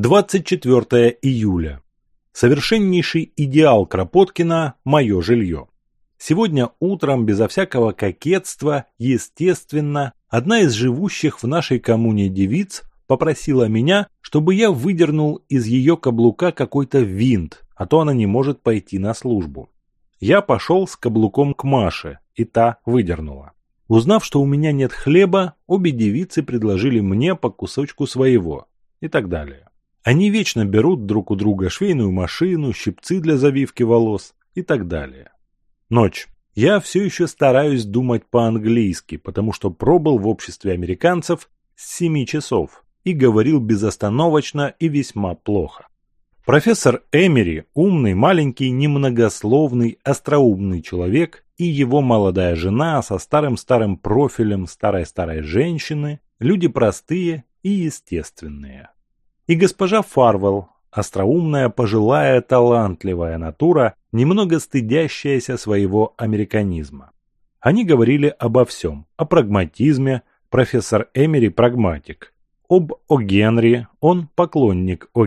24 июля. Совершеннейший идеал Кропоткина – мое жилье. Сегодня утром, безо всякого кокетства, естественно, одна из живущих в нашей коммуне девиц попросила меня, чтобы я выдернул из ее каблука какой-то винт, а то она не может пойти на службу. Я пошел с каблуком к Маше, и та выдернула. Узнав, что у меня нет хлеба, обе девицы предложили мне по кусочку своего и так далее. Они вечно берут друг у друга швейную машину, щипцы для завивки волос и так далее. Ночь. Я все еще стараюсь думать по-английски, потому что пробыл в обществе американцев с 7 часов и говорил безостановочно и весьма плохо. Профессор Эмери – умный, маленький, немногословный, остроумный человек, и его молодая жена со старым-старым профилем старой-старой женщины – люди простые и естественные. И госпожа Фарвелл, остроумная, пожилая, талантливая натура, немного стыдящаяся своего американизма. Они говорили обо всем, о прагматизме, профессор Эмери – прагматик, об О. Он поклонник О.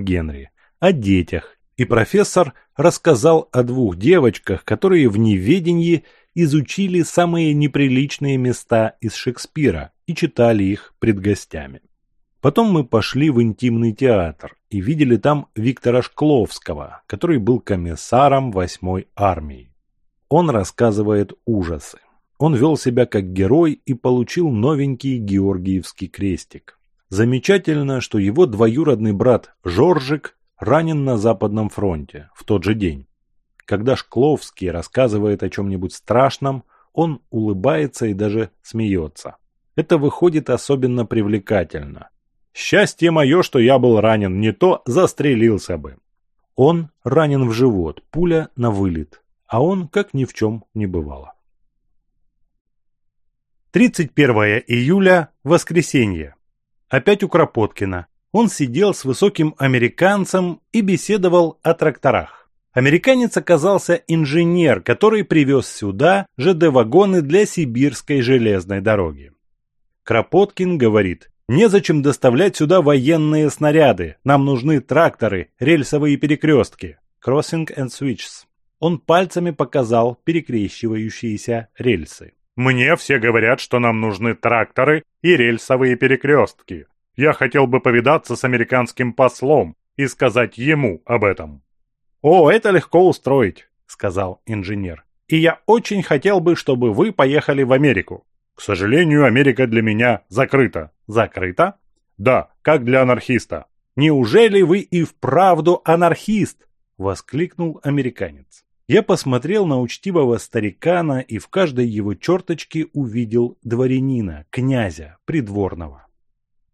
О детях, и профессор рассказал о двух девочках, которые в неведении изучили самые неприличные места из Шекспира и читали их пред гостями. Потом мы пошли в интимный театр и видели там Виктора Шкловского, который был комиссаром 8-й армии. Он рассказывает ужасы. Он вел себя как герой и получил новенький Георгиевский крестик. Замечательно, что его двоюродный брат Жоржик ранен на Западном фронте в тот же день. Когда Шкловский рассказывает о чем-нибудь страшном, он улыбается и даже смеется. Это выходит особенно привлекательно. Счастье мое, что я был ранен, не то застрелился бы. Он ранен в живот, пуля на вылет, а он как ни в чем не бывало. 31 июля, воскресенье. Опять у Кропоткина. Он сидел с высоким американцем и беседовал о тракторах. Американец оказался инженер, который привез сюда ЖД-вагоны для сибирской железной дороги. Кропоткин говорит, Незачем доставлять сюда военные снаряды. Нам нужны тракторы, рельсовые перекрестки. Crossing and switches. Он пальцами показал перекрещивающиеся рельсы. Мне все говорят, что нам нужны тракторы и рельсовые перекрестки. Я хотел бы повидаться с американским послом и сказать ему об этом. О, это легко устроить, сказал инженер. И я очень хотел бы, чтобы вы поехали в Америку. К сожалению, Америка для меня закрыта. Закрыта? Да, как для анархиста. Неужели вы и вправду анархист? Воскликнул американец. Я посмотрел на учтивого старикана и в каждой его черточке увидел дворянина, князя, придворного.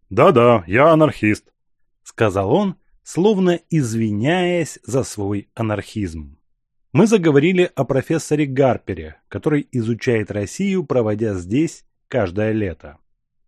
«Да-да, я анархист», — сказал он, словно извиняясь за свой анархизм. Мы заговорили о профессоре Гарпере, который изучает Россию, проводя здесь каждое лето.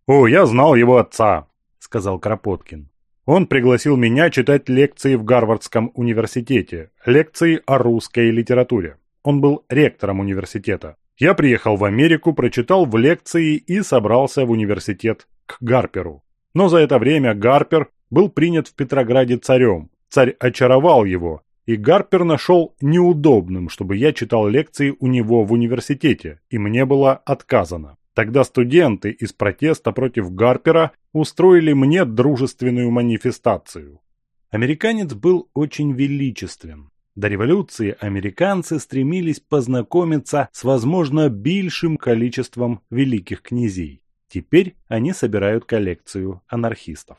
«О, я знал его отца», — сказал Кропоткин. «Он пригласил меня читать лекции в Гарвардском университете, лекции о русской литературе. Он был ректором университета. Я приехал в Америку, прочитал в лекции и собрался в университет к Гарперу. Но за это время Гарпер был принят в Петрограде царем. Царь очаровал его, и Гарпер нашел неудобным, чтобы я читал лекции у него в университете, и мне было отказано. Тогда студенты из протеста против Гарпера устроили мне дружественную манифестацию. Американец был очень величествен. До революции американцы стремились познакомиться с, возможно, большим количеством великих князей. Теперь они собирают коллекцию анархистов.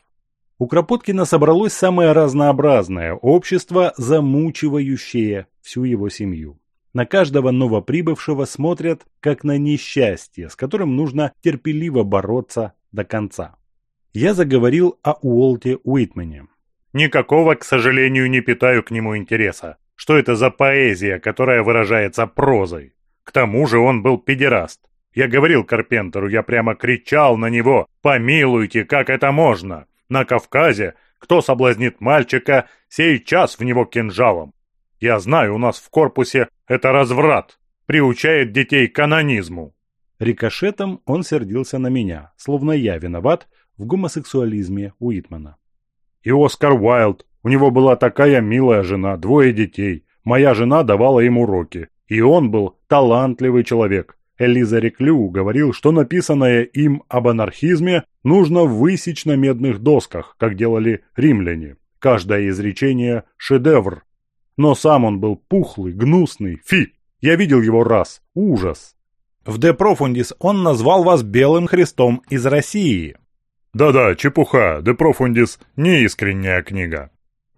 У Кропоткина собралось самое разнообразное общество, замучивающее всю его семью. На каждого новоприбывшего смотрят, как на несчастье, с которым нужно терпеливо бороться до конца. Я заговорил о Уолте Уитмене. «Никакого, к сожалению, не питаю к нему интереса. Что это за поэзия, которая выражается прозой? К тому же он был педераст. Я говорил Карпентеру, я прямо кричал на него, «Помилуйте, как это можно!» На Кавказе кто соблазнит мальчика, сей час в него кинжалом. Я знаю, у нас в корпусе это разврат, приучает детей к анонизму». Рикошетом он сердился на меня, словно я виноват в гомосексуализме Уитмана. «И Оскар Уайлд, у него была такая милая жена, двое детей. Моя жена давала ему уроки, и он был талантливый человек. Элиза Реклю говорил, что написанное им об анархизме нужно высечь на медных досках, как делали римляне. Каждое изречение – шедевр. Но сам он был пухлый, гнусный, фи! Я видел его раз. Ужас! В «De Profundis» он назвал вас «белым Христом из России». Да-да, чепуха, «De Profundis» – неискренняя книга.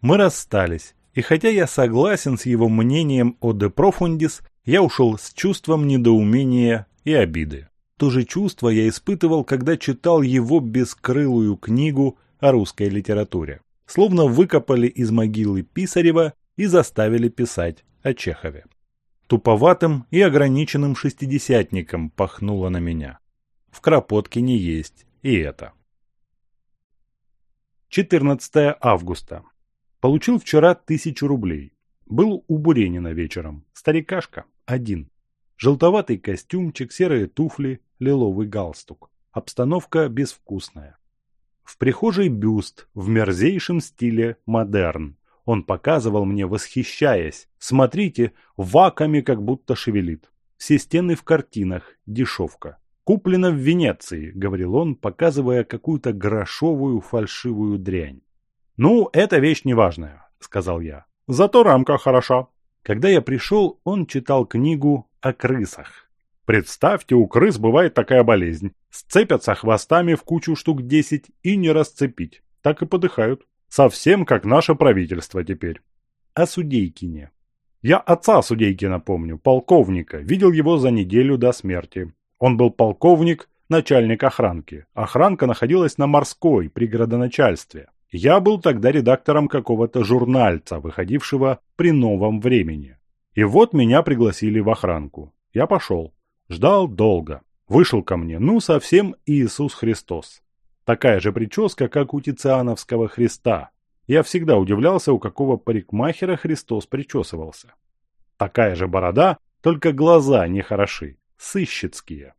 Мы расстались, и хотя я согласен с его мнением о «De Profundis», я ушел с чувством недоумения и обиды. То же чувство я испытывал, когда читал его бескрылую книгу о русской литературе. Словно выкопали из могилы Писарева и заставили писать о Чехове. Туповатым и ограниченным шестидесятником пахнуло на меня. В Кропотке не есть и это. 14 августа. Получил вчера тысячу рублей. Был у Буренина вечером. Старикашка один. Желтоватый костюмчик, серые туфли, лиловый галстук. Обстановка безвкусная. В прихожей бюст в мерзейшем стиле модерн. Он показывал мне, восхищаясь. Смотрите, ваками как будто шевелит. Все стены в картинах, дешевка. «Куплено в Венеции», — говорил он, показывая какую-то грошовую фальшивую дрянь. «Ну, эта вещь неважная», — сказал я. «Зато рамка хороша. Когда я пришел, он читал книгу о крысах. Представьте, у крыс бывает такая болезнь. Сцепятся хвостами в кучу штук 10 и не расцепить. Так и подыхают. Совсем как наше правительство теперь. О Судейкине. Я отца Судейкина помню, полковника. Видел его за неделю до смерти. Он был полковник, начальник охранки. Охранка находилась на морской, при градоначальстве. Я был тогда редактором какого-то журнальца, выходившего при новом времени. И вот меня пригласили в охранку. Я пошел. Ждал долго. Вышел ко мне, ну, совсем Иисус Христос. Такая же прическа, как у Тициановского Христа. Я всегда удивлялся, у какого парикмахера Христос причесывался. Такая же борода, только глаза не хороши, сыщицкие.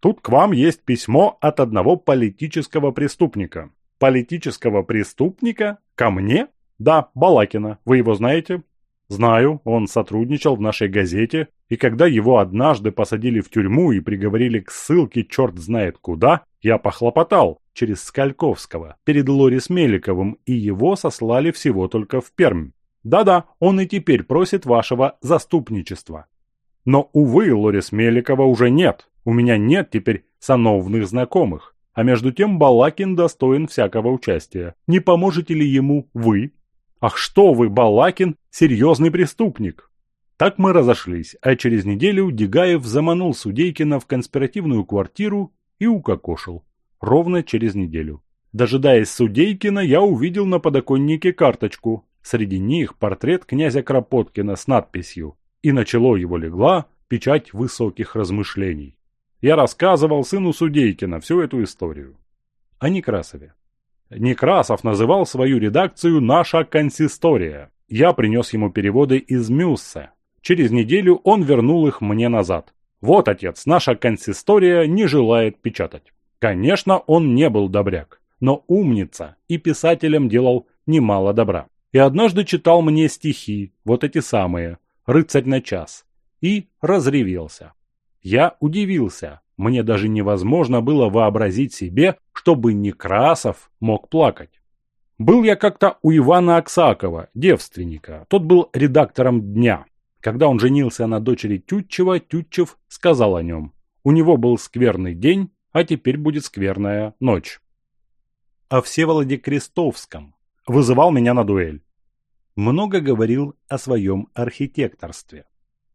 Тут к вам есть письмо от одного политического преступника, политического преступника? Ко мне? Да, Балакина. Вы его знаете? Знаю, он сотрудничал в нашей газете, и когда его однажды посадили в тюрьму и приговорили к ссылке черт знает куда, я похлопотал через Скальковского перед Лорис Меликовым, и его сослали всего только в Пермь. Да-да, он и теперь просит вашего заступничества. Но, увы, Лорис Меликова уже нет. У меня нет теперь сановных знакомых. А между тем Балакин достоин всякого участия. Не поможете ли ему вы? Ах что вы, Балакин, серьезный преступник! Так мы разошлись, а через неделю Дегаев заманул Судейкина в конспиративную квартиру и укокошил. Ровно через неделю. Дожидаясь Судейкина, я увидел на подоконнике карточку. Среди них портрет князя Кропоткина с надписью «И начало его легла печать высоких размышлений». Я рассказывал сыну Судейкина всю эту историю. О Некрасове. Некрасов называл свою редакцию «Наша консистория». Я принес ему переводы из Мюссе. Через неделю он вернул их мне назад. Вот, отец, наша консистория не желает печатать. Конечно, он не был добряк, но умница и писателям делал немало добра. И однажды читал мне стихи, вот эти самые, «Рыцарь на час», и разревелся. Я удивился. Мне даже невозможно было вообразить себе, чтобы Некрасов мог плакать. Был я как-то у Ивана Аксакова, девственника. Тот был редактором «Дня». Когда он женился на дочери Тютчева, Тютчев сказал о нем. У него был скверный день, а теперь будет скверная ночь. О Всеволоде Крестовском. Вызывал меня на дуэль. Много говорил о своем архитекторстве.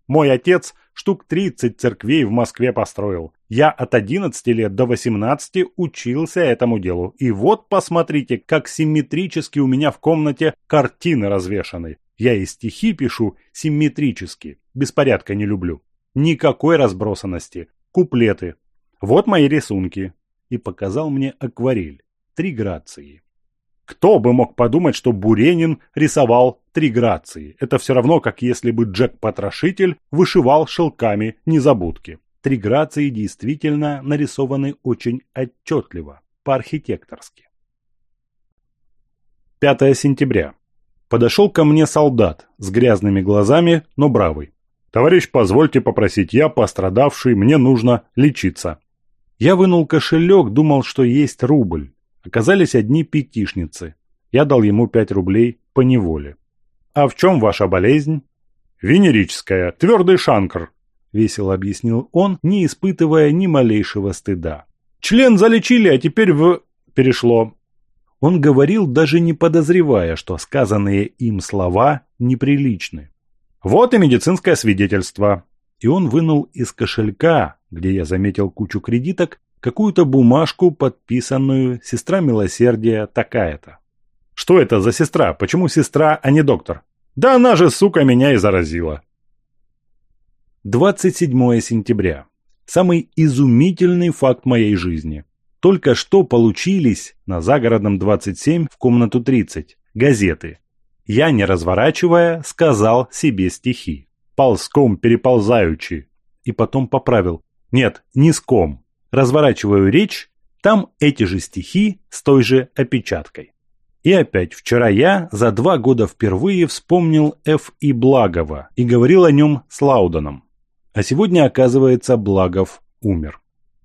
Мой отец штук 30 церквей в Москве построил. Я от 11 лет до 18 учился этому делу. И вот посмотрите, как симметрически у меня в комнате картины развешаны. Я и стихи пишу симметрически. Беспорядка не люблю. Никакой разбросанности. Куплеты. Вот мои рисунки. И показал мне акварель. Три грации. Кто бы мог подумать, что Буренин рисовал три грации? Это все равно, как если бы Джек-потрошитель вышивал шелками незабудки. Три грации действительно нарисованы очень отчетливо, по-архитекторски. 5 сентября. Подошел ко мне солдат с грязными глазами, но бравый. «Товарищ, позвольте попросить, я пострадавший, мне нужно лечиться». Я вынул кошелек, думал, что есть рубль. Оказались одни пятишницы. Я дал ему пять рублей по неволе. «А в чем ваша болезнь?» «Венерическая, твердый шанкр», – весело объяснил он, не испытывая ни малейшего стыда. «Член залечили, а теперь в...» перешло. Он говорил, даже не подозревая, что сказанные им слова неприличны. «Вот и медицинское свидетельство», и он вынул из кошелька, где я заметил кучу кредиток, какую-то бумажку, подписанную «Сестра милосердия такая-то». Что это за сестра? Почему сестра, а не доктор? Да она же, сука, меня и заразила. 27 сентября. Самый изумительный факт моей жизни. Только что получились на загородном 27 в комнату 30 газеты. Я, не разворачивая, сказал себе стихи. Ползком переползаючи. И потом поправил. Нет, низком разворачиваю речь, там эти же стихи с той же опечаткой. И опять, вчера я за два года впервые вспомнил Ф. и Благова и говорил о нем с Лауданом. А сегодня, оказывается, Благов умер.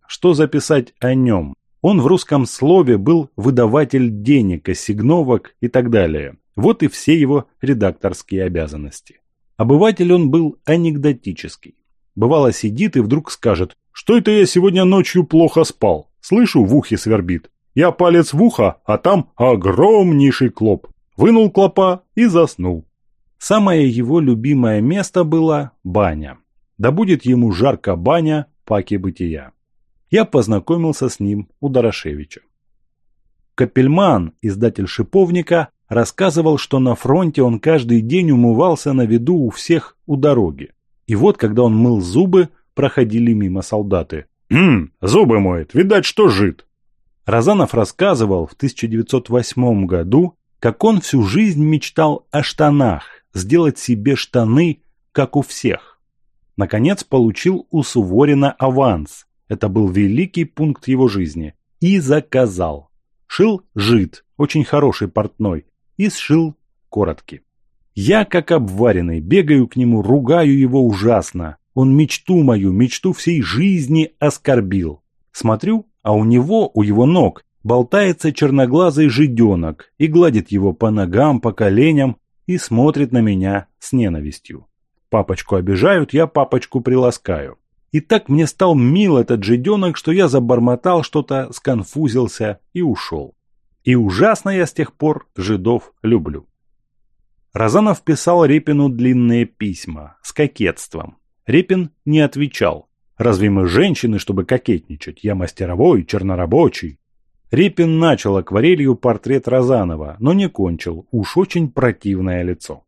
Что записать о нем? Он в русском слове был выдаватель денег, осигновок и так далее. Вот и все его редакторские обязанности. Обыватель он был анекдотический. Бывало сидит и вдруг скажет что это я сегодня ночью плохо спал? Слышу, в ухе свербит. Я палец в ухо, а там огромнейший клоп. Вынул клопа и заснул. Самое его любимое место было баня. Да будет ему жарко баня, паки бытия. Я познакомился с ним у Дорошевича. Капельман, издатель «Шиповника», рассказывал, что на фронте он каждый день умывался на виду у всех у дороги. И вот, когда он мыл зубы, проходили мимо солдаты. «Хм, зубы моет, видать, что жид!» Розанов рассказывал в 1908 году, как он всю жизнь мечтал о штанах, сделать себе штаны, как у всех. Наконец получил у Суворина аванс, это был великий пункт его жизни, и заказал. Шил жид, очень хороший портной, и сшил коротки. Я, как обваренный, бегаю к нему, ругаю его ужасно, он мечту мою, мечту всей жизни оскорбил. Смотрю, а у него, у его ног, болтается черноглазый жиденок и гладит его по ногам, по коленям и смотрит на меня с ненавистью. Папочку обижают, я папочку приласкаю. И так мне стал мил этот жиденок, что я забормотал что-то, сконфузился и ушел. И ужасно я с тех пор жидов люблю. Разанов писал Репину длинные письма с кокетством, Репин не отвечал. «Разве мы женщины, чтобы кокетничать? Я мастеровой, чернорабочий». Репин начал акварелью портрет Розанова, но не кончил, уж очень противное лицо.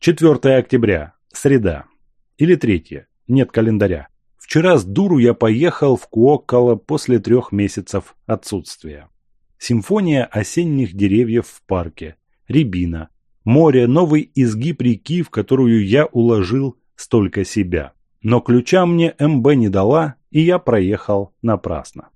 4 октября. Среда. Или третье. Нет календаря. Вчера с дуру я поехал в Куоккало после трех месяцев отсутствия. Симфония осенних деревьев в парке. Рябина море новый изгиб реки, в которую я уложил столько себя. Но ключа мне МБ не дала, и я проехал напрасно.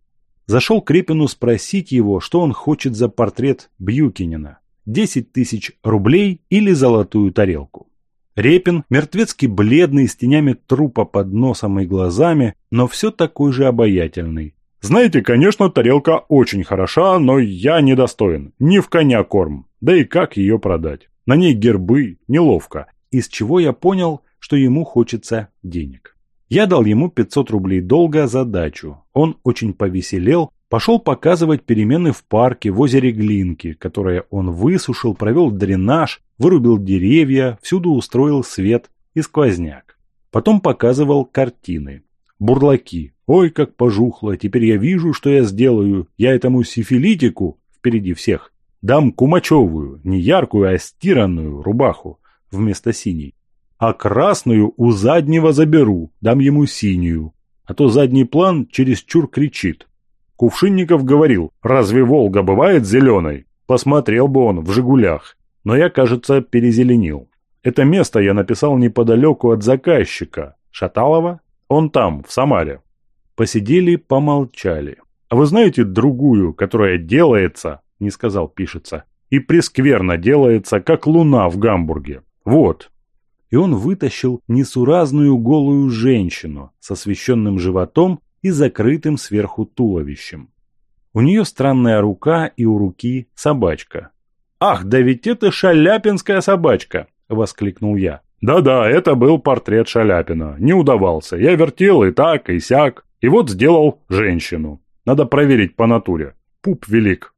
Зашел Крепину спросить его, что он хочет за портрет Бьюкинина. 10 тысяч рублей или золотую тарелку. Репин, мертвецки бледный, с тенями трупа под носом и глазами, но все такой же обаятельный. «Знаете, конечно, тарелка очень хороша, но я недостоин. Не в коня корм. Да и как ее продать?» На ней гербы, неловко, из чего я понял, что ему хочется денег. Я дал ему 500 рублей долга за дачу. Он очень повеселел, пошел показывать перемены в парке в озере Глинки, которое он высушил, провел дренаж, вырубил деревья, всюду устроил свет и сквозняк. Потом показывал картины. Бурлаки. Ой, как пожухло, теперь я вижу, что я сделаю. Я этому сифилитику впереди всех Дам кумачевую, не яркую, а стиранную рубаху вместо синей. А красную у заднего заберу, дам ему синюю. А то задний план чересчур кричит. Кувшинников говорил, разве Волга бывает зеленой? Посмотрел бы он в «Жигулях». Но я, кажется, перезеленил. Это место я написал неподалеку от заказчика, Шаталова. Он там, в Самаре. Посидели, помолчали. А вы знаете другую, которая делается не сказал пишется. И прескверно делается, как луна в Гамбурге. Вот. И он вытащил несуразную голую женщину со священным животом и закрытым сверху туловищем. У нее странная рука и у руки собачка. «Ах, да ведь это шаляпинская собачка!» – воскликнул я. «Да-да, это был портрет Шаляпина. Не удавался. Я вертел и так, и сяк. И вот сделал женщину. Надо проверить по натуре. Пуп велик».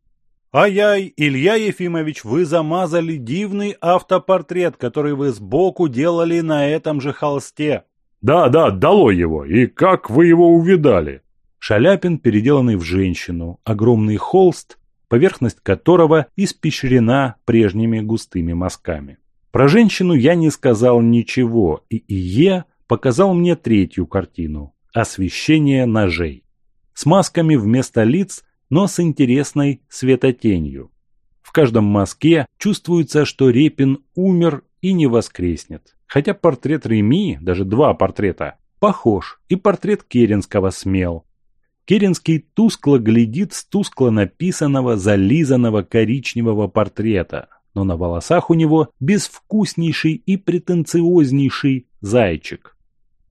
Ай-яй, Илья Ефимович, вы замазали дивный автопортрет, который вы сбоку делали на этом же холсте. Да-да, дало его, и как вы его увидали? Шаляпин, переделанный в женщину, огромный холст, поверхность которого испещрена прежними густыми мазками. Про женщину я не сказал ничего, и Ие показал мне третью картину – освещение ножей. С масками вместо лиц но с интересной светотенью. В каждом мазке чувствуется, что Репин умер и не воскреснет. Хотя портрет Реми, даже два портрета, похож, и портрет Керенского смел. Керенский тускло глядит с тускло написанного, зализанного коричневого портрета, но на волосах у него безвкуснейший и претенциознейший зайчик.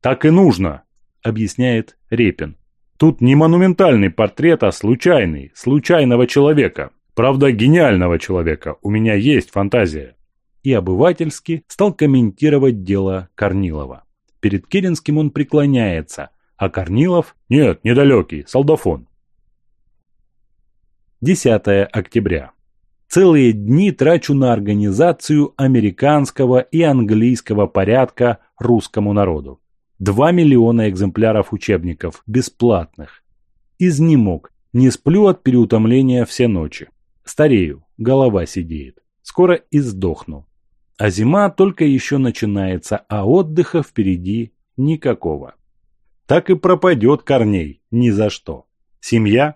«Так и нужно», — объясняет Репин. Тут не монументальный портрет, а случайный, случайного человека. Правда, гениального человека. У меня есть фантазия. И обывательски стал комментировать дело Корнилова. Перед Керенским он преклоняется, а Корнилов – нет, недалекий, солдафон. 10 октября. Целые дни трачу на организацию американского и английского порядка русскому народу. 2 миллиона экземпляров учебников, бесплатных. Изнемог, не сплю от переутомления все ночи. Старею, голова сидеет. Скоро и сдохну. А зима только еще начинается, а отдыха впереди никакого. Так и пропадет Корней, ни за что. Семья?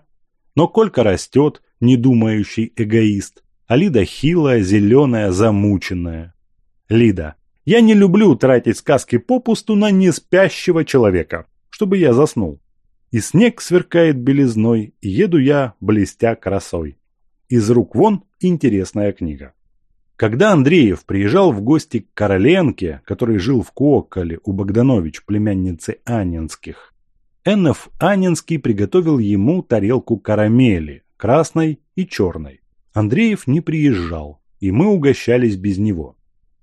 Но Колька растет, не думающий эгоист, а Лида хилая, зеленая, замученная. Лида, я не люблю тратить сказки попусту на неспящего человека, чтобы я заснул. И снег сверкает белизной, и еду я, блестя красой. Из рук вон интересная книга. Когда Андреев приезжал в гости к Короленке, который жил в Куоколе у Богданович, племянницы Анинских, Эннов Анинский приготовил ему тарелку карамели, красной и черной. Андреев не приезжал, и мы угощались без него.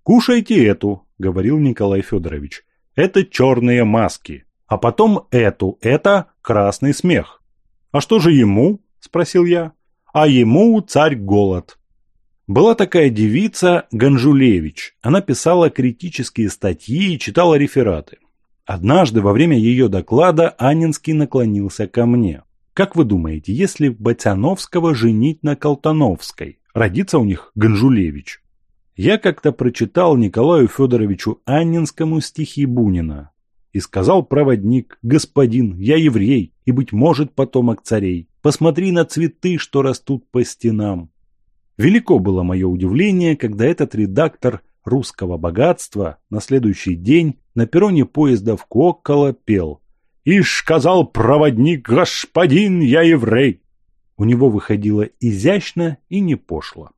«Кушайте эту», — говорил Николай Федорович. «Это черные маски. А потом эту. Это красный смех». «А что же ему?» — спросил я. «А ему царь голод». Была такая девица Ганжулевич. Она писала критические статьи и читала рефераты. Однажды во время ее доклада Анинский наклонился ко мне. Как вы думаете, если Батяновского женить на Колтановской, родится у них Ганжулевич? Я как-то прочитал Николаю Федоровичу Аннинскому стихи Бунина. И сказал проводник, господин, я еврей, и, быть может, потомок царей. Посмотри на цветы, что растут по стенам. Велико было мое удивление, когда этот редактор русского богатства на следующий день на перроне поезда в Кокколо пел «Ишь, сказал проводник, господин, я еврей!» У него выходило изящно и не пошло.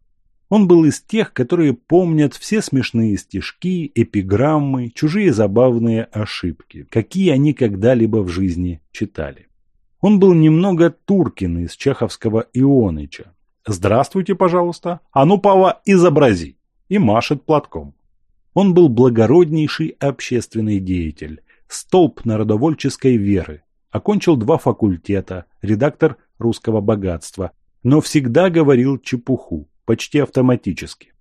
Он был из тех, которые помнят все смешные стишки, эпиграммы, чужие забавные ошибки, какие они когда-либо в жизни читали. Он был немного Туркин из чеховского Ионыча. «Здравствуйте, пожалуйста! А ну, Пава, изобрази!» и машет платком. Он был благороднейший общественный деятель, столб народовольческой веры, окончил два факультета, редактор русского богатства, но всегда говорил чепуху, почти автоматически.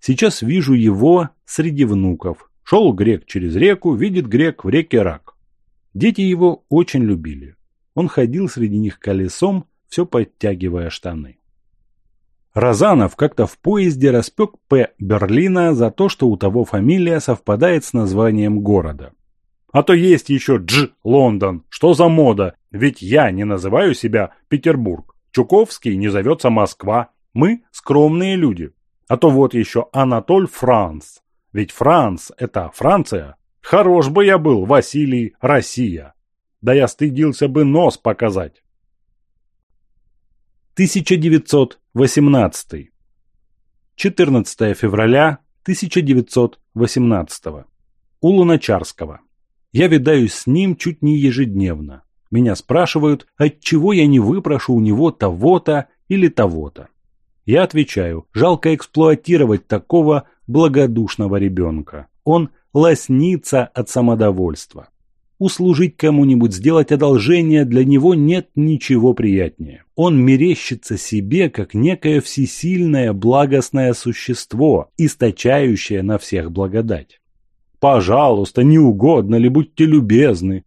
Сейчас вижу его среди внуков. Шел грек через реку, видит грек в реке рак. Дети его очень любили. Он ходил среди них колесом, все подтягивая штаны. Разанов как-то в поезде распек П. Берлина за то, что у того фамилия совпадает с названием города. А то есть еще Дж. Лондон. Что за мода? Ведь я не называю себя Петербург. Чуковский не зовется Москва. Мы скромные люди. А то вот еще Анатоль Франц. Ведь Франц – это Франция. Хорош бы я был, Василий, Россия. Да я стыдился бы нос показать. 1918. 14 февраля 1918. У Луначарского. Я видаюсь с ним чуть не ежедневно. Меня спрашивают, отчего я не выпрошу у него того-то или того-то. Я отвечаю, жалко эксплуатировать такого благодушного ребенка. Он лоснится от самодовольства. Услужить кому-нибудь, сделать одолжение для него нет ничего приятнее. Он мерещится себе, как некое всесильное благостное существо, источающее на всех благодать. «Пожалуйста, не угодно ли, будьте любезны,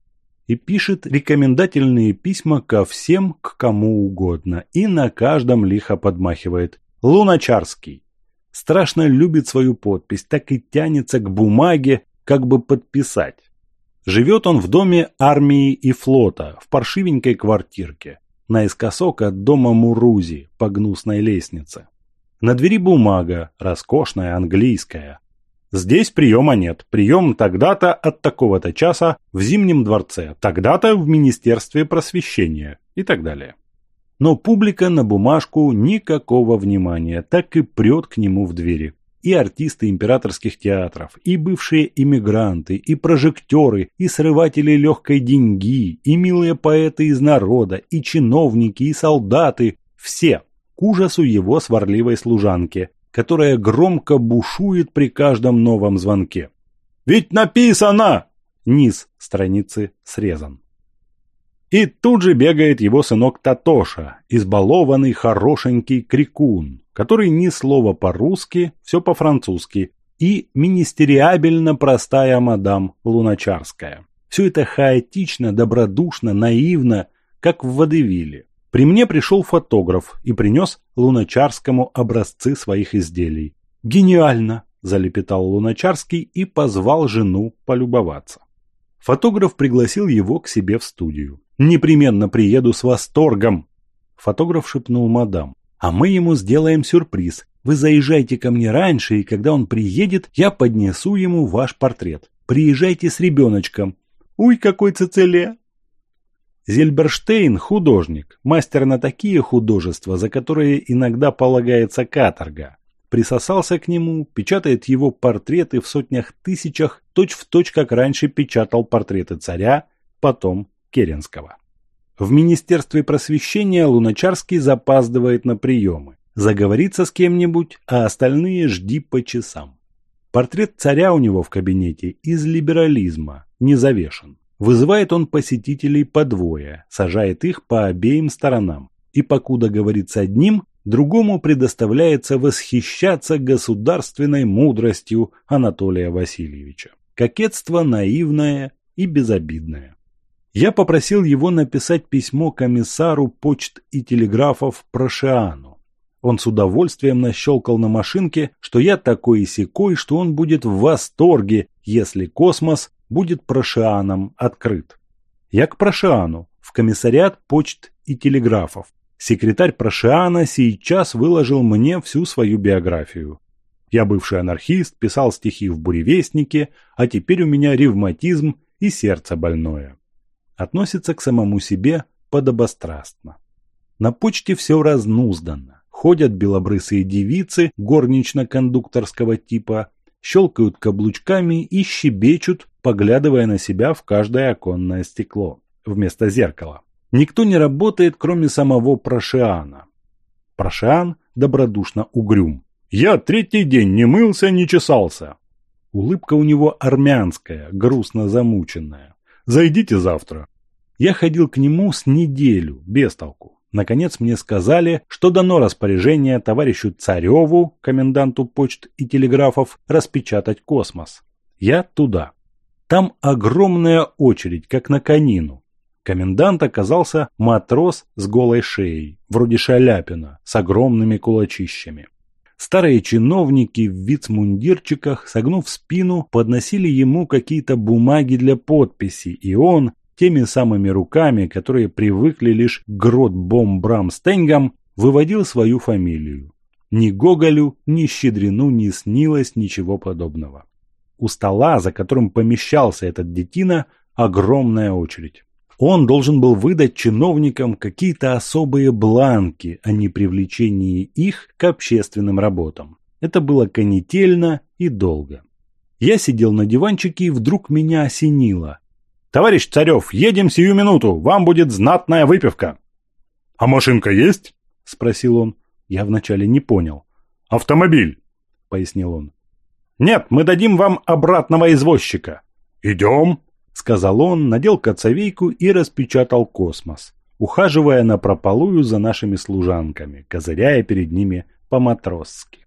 и пишет рекомендательные письма ко всем, к кому угодно, и на каждом лихо подмахивает. Луначарский. Страшно любит свою подпись, так и тянется к бумаге, как бы подписать. Живет он в доме армии и флота, в паршивенькой квартирке, наискосок от дома Мурузи по гнусной лестнице. На двери бумага, роскошная, английская, Здесь приема нет. Прием тогда-то от такого-то часа в Зимнем дворце, тогда-то в Министерстве просвещения и так далее. Но публика на бумажку никакого внимания так и прет к нему в двери. И артисты императорских театров, и бывшие иммигранты, и прожекторы, и срыватели легкой деньги, и милые поэты из народа, и чиновники, и солдаты – все к ужасу его сварливой служанки, которая громко бушует при каждом новом звонке. «Ведь написано!» Низ страницы срезан. И тут же бегает его сынок Татоша, избалованный хорошенький крикун, который ни слова по-русски, все по-французски, и министериабельно простая мадам Луначарская. Все это хаотично, добродушно, наивно, как в водевиле. При мне пришел фотограф и принес Луначарскому образцы своих изделий. «Гениально!» – залепетал Луначарский и позвал жену полюбоваться. Фотограф пригласил его к себе в студию. «Непременно приеду с восторгом!» Фотограф шепнул мадам. «А мы ему сделаем сюрприз. Вы заезжайте ко мне раньше, и когда он приедет, я поднесу ему ваш портрет. Приезжайте с ребеночком». «Уй, какой цицеле!» Зельберштейн – художник, мастер на такие художества, за которые иногда полагается каторга. Присосался к нему, печатает его портреты в сотнях тысячах, точь-в-точь, точь, как раньше печатал портреты царя, потом Керенского. В Министерстве просвещения Луначарский запаздывает на приемы. Заговорится с кем-нибудь, а остальные жди по часам. Портрет царя у него в кабинете из либерализма, не завешен. Вызывает он посетителей подвое, сажает их по обеим сторонам. И покуда говорится одним, другому предоставляется восхищаться государственной мудростью Анатолия Васильевича. Кокетство наивное и безобидное. Я попросил его написать письмо комиссару почт и телеграфов Прошиану. Он с удовольствием нащелкал на машинке, что я такой и сякой, что он будет в восторге, если космос будет прошианам открыт. Я к Прошиану, в комиссариат почт и телеграфов. Секретарь Прошиана сейчас выложил мне всю свою биографию. Я бывший анархист, писал стихи в буревестнике, а теперь у меня ревматизм и сердце больное. Относится к самому себе подобострастно. На почте все разнузданно. Ходят белобрысые девицы горнично-кондукторского типа, щелкают каблучками и щебечут поглядывая на себя в каждое оконное стекло вместо зеркала. Никто не работает, кроме самого Прошиана. Прошиан добродушно угрюм. «Я третий день не мылся, не чесался». Улыбка у него армянская, грустно замученная. «Зайдите завтра». Я ходил к нему с неделю, без толку. Наконец мне сказали, что дано распоряжение товарищу Цареву, коменданту почт и телеграфов, распечатать космос. Я туда. Там огромная очередь, как на конину. Комендант оказался матрос с голой шеей, вроде Шаляпина, с огромными кулачищами. Старые чиновники в вицмундирчиках, согнув спину, подносили ему какие-то бумаги для подписи, и он, теми самыми руками, которые привыкли лишь к грот-бомб-брамстенгам, выводил свою фамилию. Ни Гоголю, ни Щедрину не снилось ничего подобного. У стола, за которым помещался этот детина, огромная очередь. Он должен был выдать чиновникам какие-то особые бланки о непривлечении их к общественным работам. Это было конетельно и долго. Я сидел на диванчике, и вдруг меня осенило. «Товарищ Царев, едем сию минуту, вам будет знатная выпивка!» «А машинка есть?» – спросил он. Я вначале не понял. «Автомобиль!» – пояснил он. Нет, мы дадим вам обратного извозчика. Идем, сказал он, надел коцовейку и распечатал космос, ухаживая на прополую за нашими служанками, козыряя перед ними по-матросски.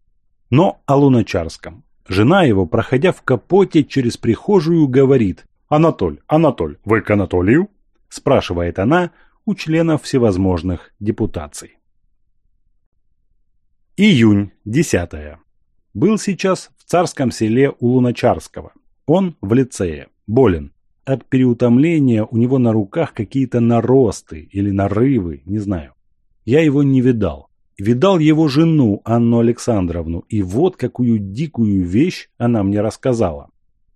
Но о Луначарском. Жена его, проходя в капоте через прихожую, говорит «Анатоль, Анатоль, вы к Анатолию?» спрашивает она у членов всевозможных депутаций. Июнь, 10. Был сейчас царском селе Улуначарского. Он в лицее, болен. От переутомления у него на руках какие-то наросты или нарывы, не знаю. Я его не видал. Видал его жену Анну Александровну, и вот какую дикую вещь она мне рассказала.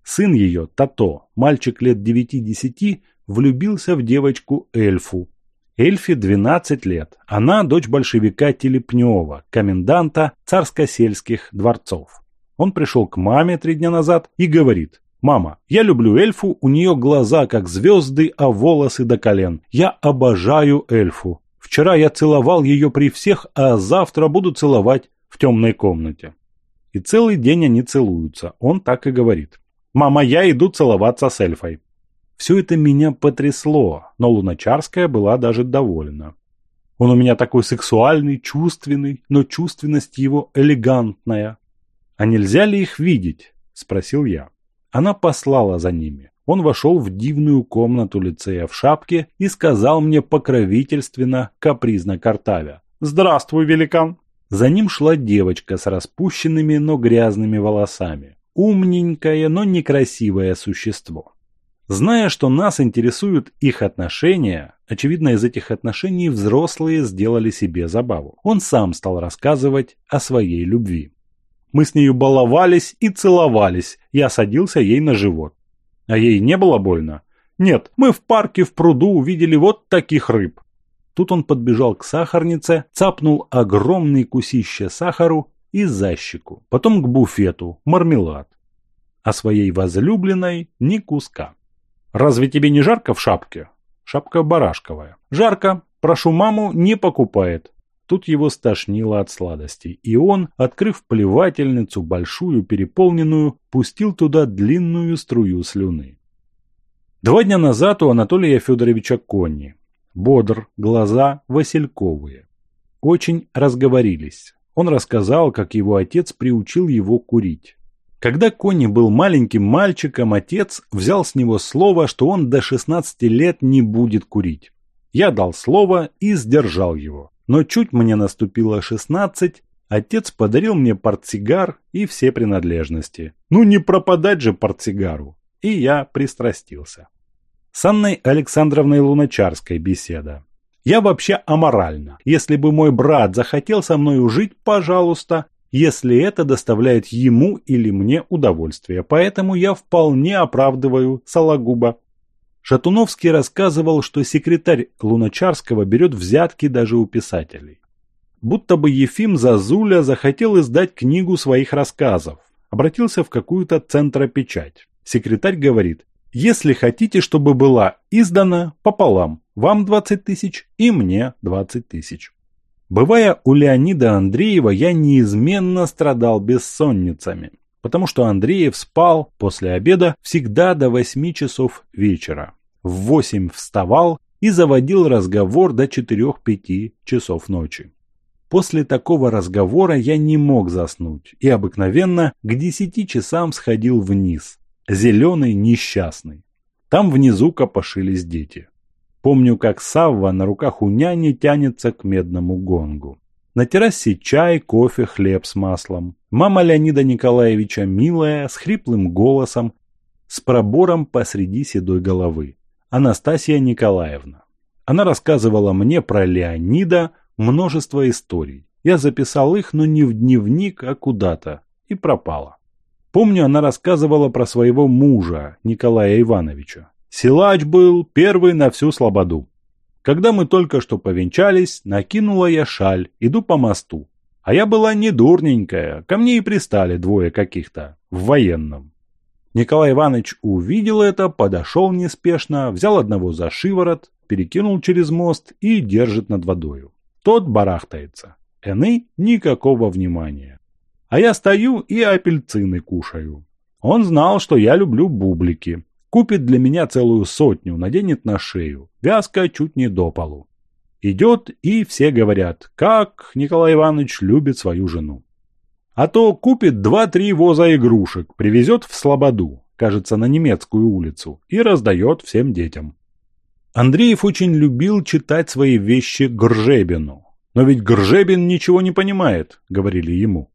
Сын ее, Тато, мальчик лет 9-10, влюбился в девочку Эльфу. Эльфе 12 лет. Она дочь большевика Телепнева, коменданта царско-сельских дворцов. Он пришел к маме три дня назад и говорит, «Мама, я люблю эльфу, у нее глаза как звезды, а волосы до колен. Я обожаю эльфу. Вчера я целовал ее при всех, а завтра буду целовать в темной комнате». И целый день они целуются. Он так и говорит. «Мама, я иду целоваться с эльфой». Все это меня потрясло, но Луначарская была даже довольна. Он у меня такой сексуальный, чувственный, но чувственность его элегантная, а нельзя ли их видеть спросил я. Она послала за ними. Он вошел в дивную комнату лицея в шапке и сказал мне покровительственно капризно картавя. Здравствуй великан! За ним шла девочка с распущенными но грязными волосами. Умненькое но некрасивое существо. Зная, что нас интересуют их отношения, очевидно, из этих отношений взрослые сделали себе забаву. Он сам стал рассказывать о своей любви. Мы с нею баловались и целовались. Я садился ей на живот. А ей не было больно? Нет, мы в парке в пруду увидели вот таких рыб. Тут он подбежал к сахарнице, цапнул огромные кусища сахару и за щеку. Потом к буфету, мармелад. А своей возлюбленной ни куска. «Разве тебе не жарко в шапке?» Шапка барашковая. «Жарко. Прошу маму, не покупает. Тут его стошнило от сладости, и он, открыв плевательницу большую, переполненную, пустил туда длинную струю слюны. Два дня назад у Анатолия Федоровича Конни. Бодр, глаза васильковые. Очень разговорились. Он рассказал, как его отец приучил его курить. Когда Конни был маленьким мальчиком, отец взял с него слово, что он до 16 лет не будет курить. Я дал слово и сдержал его. Но чуть мне наступило шестнадцать, отец подарил мне портсигар и все принадлежности. Ну не пропадать же портсигару. И я пристрастился. С Анной Александровной Луначарской беседа. Я вообще аморально. Если бы мой брат захотел со мной ужить, пожалуйста, если это доставляет ему или мне удовольствие. Поэтому я вполне оправдываю Сологуба. Шатуновский рассказывал, что секретарь Луначарского берет взятки даже у писателей. Будто бы Ефим Зазуля захотел издать книгу своих рассказов, обратился в какую-то центропечать. Секретарь говорит, если хотите, чтобы была издана пополам, вам 20 тысяч и мне 20 тысяч. Бывая у Леонида Андреева, я неизменно страдал бессонницами потому что Андреев спал после обеда всегда до восьми часов вечера. В восемь вставал и заводил разговор до 4-5 часов ночи. После такого разговора я не мог заснуть и обыкновенно к 10 часам сходил вниз, зеленый несчастный. Там внизу копошились дети. Помню, как Савва на руках у няни тянется к медному гонгу. На террасе чай, кофе, хлеб с маслом. Мама Леонида Николаевича милая, с хриплым голосом, с пробором посреди седой головы. Анастасия Николаевна. Она рассказывала мне про Леонида множество историй. Я записал их, но не в дневник, а куда-то. И пропала. Помню, она рассказывала про своего мужа, Николая Ивановича. Силач был первый на всю слободу. Когда мы только что повенчались, накинула я шаль, иду по мосту. А я была не дурненькая, ко мне и пристали двое каких-то, в военном. Николай Иванович увидел это, подошел неспешно, взял одного за шиворот, перекинул через мост и держит над водою. Тот барахтается. Эны никакого внимания. А я стою и апельсины кушаю. Он знал, что я люблю бублики купит для меня целую сотню, наденет на шею, вязка чуть не до полу. Идет, и все говорят, как Николай Иванович любит свою жену. А то купит два-три воза игрушек, привезет в Слободу, кажется, на немецкую улицу, и раздает всем детям. Андреев очень любил читать свои вещи Гржебину. «Но ведь Гржебин ничего не понимает», — говорили ему.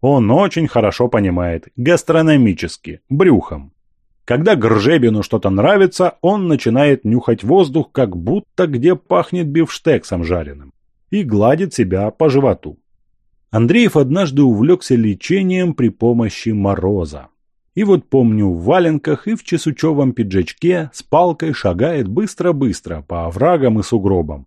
«Он очень хорошо понимает, гастрономически, брюхом. Когда Гржебину что-то нравится, он начинает нюхать воздух, как будто где пахнет бифштексом жареным, и гладит себя по животу. Андреев однажды увлекся лечением при помощи мороза. И вот помню, в валенках и в чесучевом пиджачке с палкой шагает быстро-быстро по оврагам и сугробам.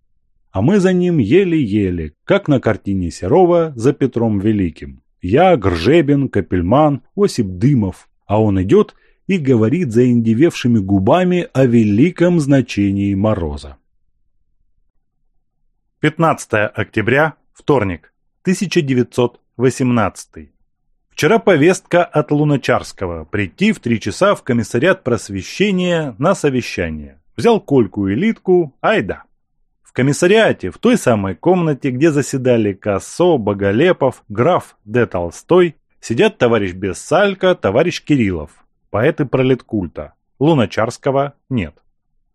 А мы за ним еле-еле, как на картине Серова за Петром Великим. Я, Гржебин, Капельман, Осип Дымов. А он идет и говорит за заиндевевшими губами о великом значении мороза. 15 октября, вторник, 1918. Вчера повестка от Луначарского прийти в три часа в комиссариат просвещения на совещание. Взял кольку и литку, ай да. В комиссариате, в той самой комнате, где заседали Кассо, Боголепов, граф Д. Толстой, сидят товарищ Бессалько, товарищ Кириллов. Поэты и пролеткульта, Луначарского нет.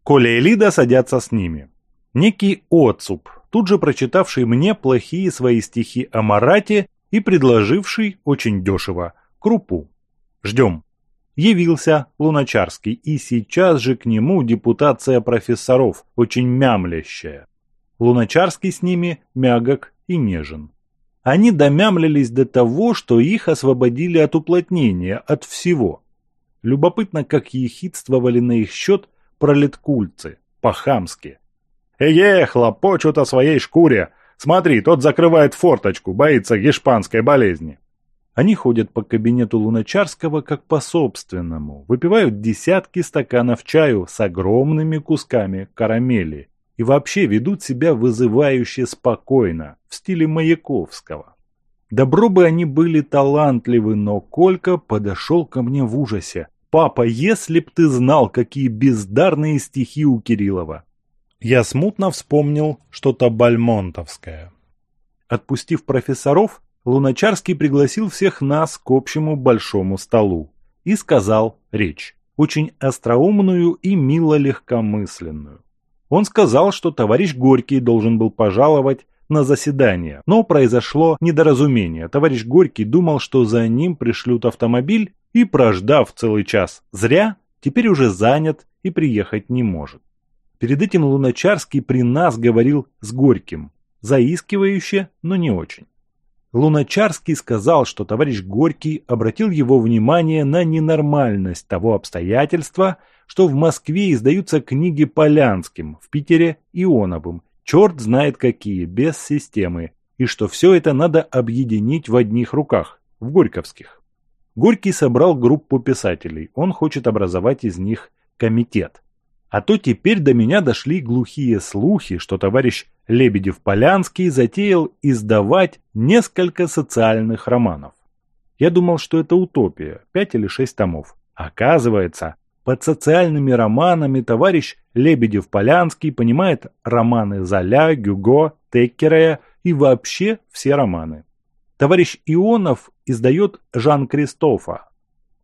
Коля и Лида садятся с ними. Некий отцуп, тут же прочитавший мне плохие свои стихи о Марате и предложивший, очень дешево, крупу. Ждем. Явился Луначарский, и сейчас же к нему депутация профессоров, очень мямлящая. Луначарский с ними мягок и нежен. Они домямлились до того, что их освободили от уплотнения, от всего – Любопытно, как ехидствовали на их счет пролеткульцы, по-хамски. «Эге, хлопочут о своей шкуре! Смотри, тот закрывает форточку, боится гешпанской болезни!» Они ходят по кабинету Луначарского как по собственному, выпивают десятки стаканов чаю с огромными кусками карамели и вообще ведут себя вызывающе спокойно, в стиле Маяковского. Добро бы они были талантливы, но Колька подошел ко мне в ужасе. «Папа, если б ты знал, какие бездарные стихи у Кириллова!» Я смутно вспомнил что-то бальмонтовское. Отпустив профессоров, Луначарский пригласил всех нас к общему большому столу и сказал речь, очень остроумную и мило легкомысленную. Он сказал, что товарищ Горький должен был пожаловать на заседание, но произошло недоразумение. Товарищ Горький думал, что за ним пришлют автомобиль и, прождав целый час зря, теперь уже занят и приехать не может. Перед этим Луначарский при нас говорил с Горьким, заискивающе, но не очень. Луначарский сказал, что товарищ Горький обратил его внимание на ненормальность того обстоятельства, что в Москве издаются книги Полянским, в Питере – Ионовым, Черт знает какие, без системы, и что все это надо объединить в одних руках, в Горьковских. Горький собрал группу писателей, он хочет образовать из них комитет. А то теперь до меня дошли глухие слухи, что товарищ Лебедев-Полянский затеял издавать несколько социальных романов. Я думал, что это утопия, пять или шесть томов. Оказывается, под социальными романами товарищ Лебедев-Полянский понимает романы Золя, Гюго, Теккерея и вообще все романы. Товарищ Ионов издает Жан Кристофа,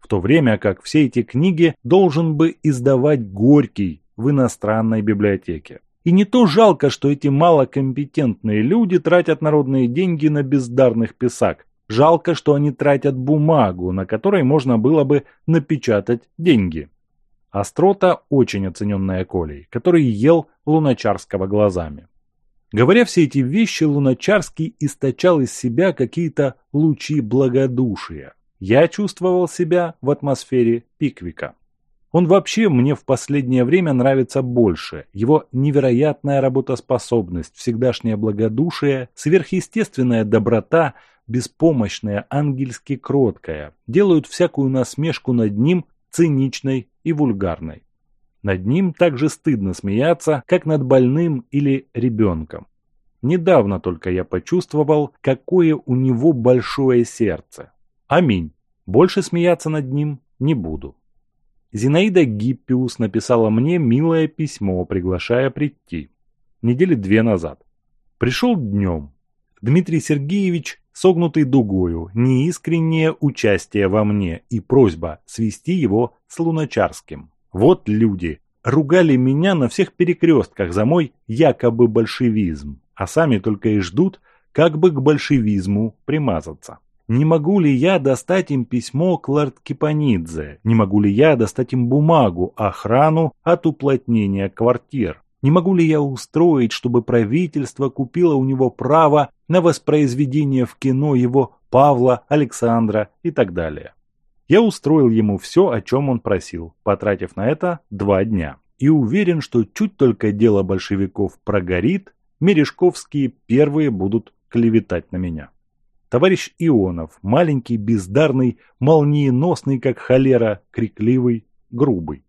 в то время как все эти книги должен бы издавать Горький в иностранной библиотеке. И не то жалко, что эти малокомпетентные люди тратят народные деньги на бездарных писак. Жалко, что они тратят бумагу, на которой можно было бы напечатать деньги. Острота, очень оцененная Колей, который ел Луначарского глазами. Говоря все эти вещи, Луначарский источал из себя какие-то лучи благодушия. Я чувствовал себя в атмосфере Пиквика. Он вообще мне в последнее время нравится больше. Его невероятная работоспособность, всегдашнее благодушие, сверхъестественная доброта, беспомощная, ангельски кроткая, делают всякую насмешку над ним циничной и вульгарной. Над ним также стыдно смеяться, как над больным или ребенком. Недавно только я почувствовал, какое у него большое сердце. Аминь. Больше смеяться над ним не буду. Зинаида Гиппиус написала мне милое письмо, приглашая прийти. Недели две назад. Пришел днем, Дмитрий Сергеевич, согнутый дугою, неискреннее участие во мне и просьба свести его с Луначарским. Вот люди, ругали меня на всех перекрестках за мой якобы большевизм, а сами только и ждут, как бы к большевизму примазаться. Не могу ли я достать им письмо к лорд Кипанидзе? Не могу ли я достать им бумагу, охрану от уплотнения квартир? Не могу ли я устроить, чтобы правительство купило у него право на воспроизведение в кино его Павла, Александра и так далее? Я устроил ему все, о чем он просил, потратив на это два дня. И уверен, что чуть только дело большевиков прогорит, Мережковские первые будут клеветать на меня. Товарищ Ионов, маленький, бездарный, молниеносный, как холера, крикливый, грубый.